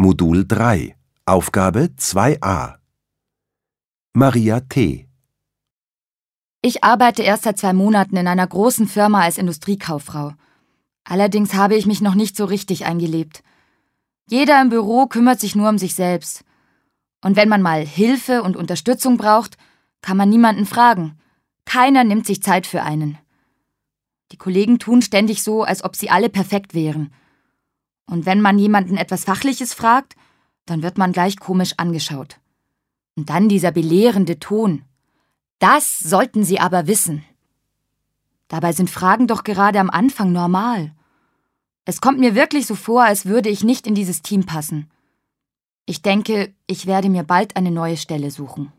Modul 3 Aufgabe 2a Maria T. Ich arbeite erst seit zwei Monaten in einer großen Firma als Industriekauffrau. Allerdings habe ich mich noch nicht so richtig eingelebt. Jeder im Büro kümmert sich nur um sich selbst. Und wenn man mal Hilfe und Unterstützung braucht, kann man niemanden fragen. Keiner nimmt sich Zeit für einen. Die Kollegen tun ständig so, als ob sie alle perfekt wären. Und wenn man jemanden etwas Fachliches fragt, dann wird man gleich komisch angeschaut. Und dann dieser belehrende Ton. Das sollten Sie aber wissen. Dabei sind Fragen doch gerade am Anfang normal. Es kommt mir wirklich so vor, als würde ich nicht in dieses Team passen. Ich denke, ich werde mir bald eine neue Stelle suchen.